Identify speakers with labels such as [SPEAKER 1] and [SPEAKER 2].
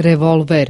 [SPEAKER 1] revólver